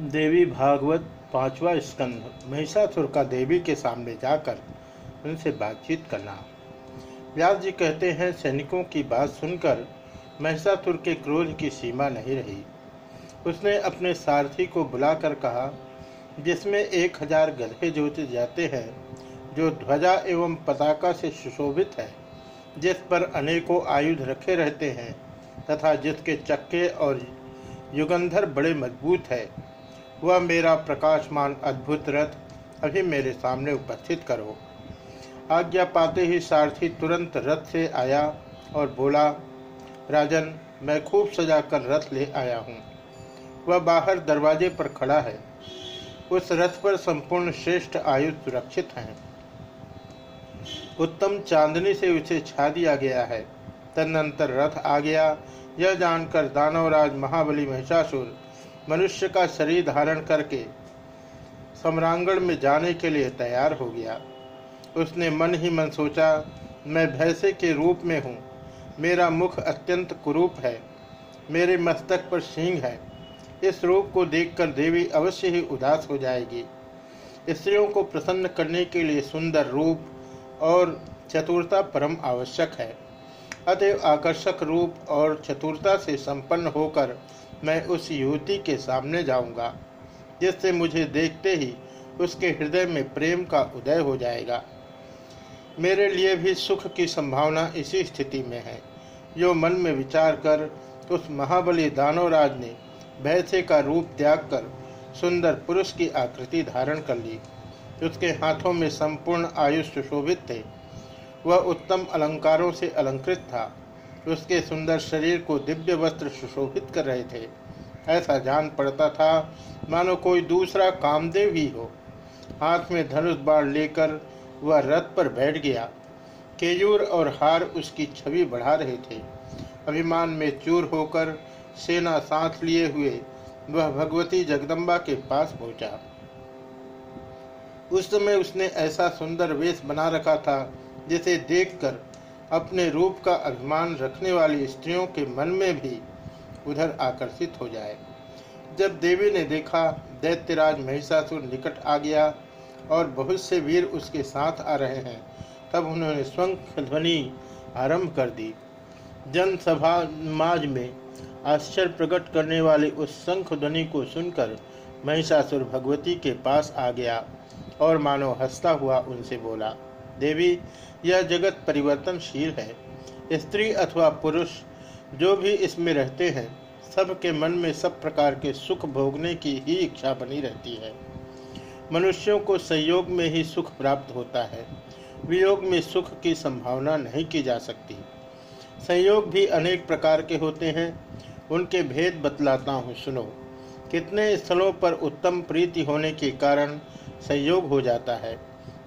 देवी भागवत पांचवा स्कंध, महिषासुर का देवी के सामने जाकर उनसे बातचीत करना। व्यास जी कहते हैं, सैनिकों की बात सुनकर महिषासुर के क्रोध की सीमा नहीं रही। उसने अपने सारथी को बुलाकर कहा, जिसमें एक हज़ार गधे जोते जाते हैं, जो ध्वजा एवं पताका से सुशोभित है, जिस पर अनेकों आयुध रखे रहते हैं, तथा जिसके चक्के और युगंधर बड़े मज़बूत है। वह मेरा प्रकाशमान अद्भुत रथ अभी मेरे सामने उपस्थित करो। आज्ञा पाते ही सारथी तुरंत रथ से आया और बोला, राजन, मैं खूब सजा कर रथ ले आया हूँ। वह बाहर दरवाजे पर खड़ा है। उस रथ पर संपूर्ण श्रेष्ठ आयु सुरक्षित हैं। उत्तम चांदनी से उसे छा दिया गया है। तदनंतर रथ आ गया। यह जानकर दानवराज महाबली महिषासुर मनुष्य का शरीर धारण करके सम्रांगण में जाने के लिए तैयार हो गया। उसने मन ही मन सोचा, मैं भैंसे के रूप में हूँ। मेरा मुख अत्यंत कुरूप है। मेरे मस्तक पर सिंह है। इस रूप को देखकर देवी अवश्य ही उदास हो जाएगी। स्त्रियों को प्रसन्न करने के लिए सुंदर रूप और चतुरता परम आवश्यक है। अतएव आकर्षक रूप और चतुरता से संपन्न होकर मैं उस युवती के सामने जाऊँगा, जिससे मुझे देखते ही उसके हृदय में प्रेम का उदय हो जाएगा। मेरे लिए भी सुख की संभावना इसी स्थिति में है। जो मन में विचार कर उस महाबली दानवराज ने भैसे का रूप त्याग कर सुंदर पुरुष की आकृति धारण कर ली। उसके हाथों में संपूर्ण आयुष सुशोभित थे। वह उत्तम अलंकारों से अलंकृत था। उसके सुंदर शरीर को दिव्य वस्त्र सुशोभित कर रहे थे। ऐसा जान पड़ता था, मानो कोई दूसरा कामदेव ही हो। हाथ में धनुष बाण लेकर वह रथ पर बैठ गया। केयूर और हार उसकी छवि बढ़ा रहे थे। अभिमान में चूर होकर सेना साथ लिए हुए, वह भगवती जगदम्बा के पास पहुँचा। उस समय उसने ऐसा सुंदर वेश बना रखा था, जिसे देखकर अपने रूप का अभिमान रखने वाली स्त्रियों के मन में भी उधर आकर्षित हो जाए। जब देवी ने देखा, दैत्यराज महिषासुर निकट आ गया और बहुत से वीर उसके साथ आ रहे हैं, तब उन्होंने स्वंख ध्वनि आरंभ कर दी। जनसभा माज में आश्चर्य प्रकट करने वाले उस शंख ध्वनि को सुनकर महिषासुर भगवती के पास आ गया। और मानो हंसता हुआ उनसे बोला, देवी, यह जगत परिवर्तनशील है। स्त्री अथवा पुरुष जो भी इसमें रहते हैं, सबके मन में सब प्रकार के सुख भोगने की ही इच्छा बनी रहती है। मनुष्यों को संयोग में ही सुख प्राप्त होता है। वियोग में सुख की संभावना नहीं की जा सकती। संयोग भी अनेक प्रकार के होते हैं। उनके भेद बतलाता हूँ, सुनो। कितने स्थलों पर उत्तम प्रीति होने के कारण संयोग हो जाता है।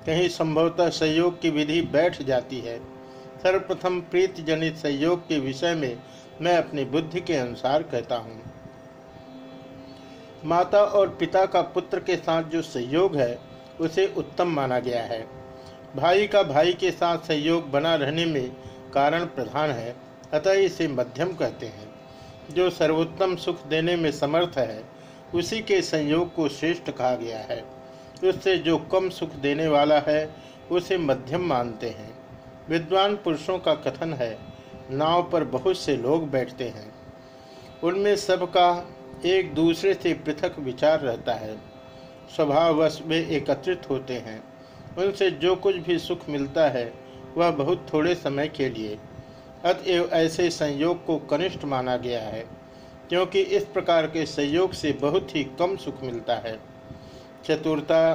कहीं संभवतः संयोग की विधि बैठ जाती है। सर्वप्रथम प्रीति जनित संयोग के विषय में मैं अपनी बुद्धि के अनुसार कहता हूँ। माता और पिता का पुत्र के साथ जो संयोग है, उसे उत्तम माना गया है। भाई का भाई के साथ संयोग बना रहने में कारण प्रधान है, अतः इसे मध्यम कहते हैं। जो सर्वोत्तम सुख देने में समर्थ है, उसी के संयोग को श्रेष्ठ कहा गया है। उससे जो कम सुख देने वाला है, उसे मध्यम मानते हैं। विद्वान पुरुषों का कथन है, नाव पर बहुत से लोग बैठते हैं। उनमें सबका एक दूसरे से पृथक विचार रहता है। स्वभाववश वे एकत्रित होते हैं। उनसे जो कुछ भी सुख मिलता है, वह बहुत थोड़े समय के लिए। अतएव ऐसे संयोग को कनिष्ठ माना गया है, क्योंकि इस प्रकार के संयोग से बहुत ही कम सुख मिलता है। चतुरता,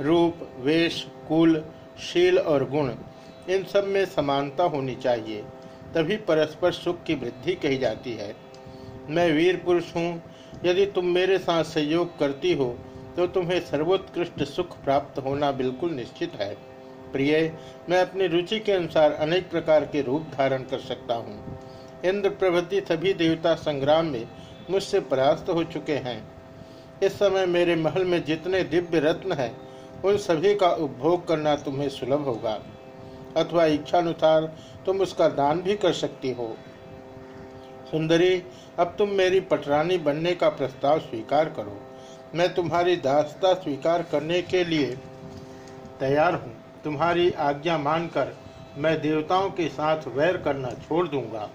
रूप, वेश, कुल, शील और गुण, इन सब में समानता होनी चाहिए, तभी परस्पर सुख की वृद्धि कही जाती है। मैं वीर पुरुष हूँ, यदि तुम मेरे साथ सहयोग करती हो तो तुम्हें सर्वोत्कृष्ट सुख प्राप्त होना बिल्कुल निश्चित है। प्रिय, मैं अपनी रुचि के अनुसार अनेक प्रकार के रूप धारण कर सकता हूँ। इंद्र प्रभृति सभी देवता संग्राम में मुझसे परास्त हो चुके हैं। इस समय मेरे महल में जितने दिव्य रत्न हैं, उन सभी का उपभोग करना तुम्हें सुलभ होगा। अथवा इच्छानुसार तुम उसका दान भी कर सकती हो। सुंदरी, अब तुम मेरी पटरानी बनने का प्रस्ताव स्वीकार करो। मैं तुम्हारी दासता स्वीकार करने के लिए तैयार हूँ। तुम्हारी आज्ञा मानकर मैं देवताओं के साथ वैर करना छोड़ दूँगा।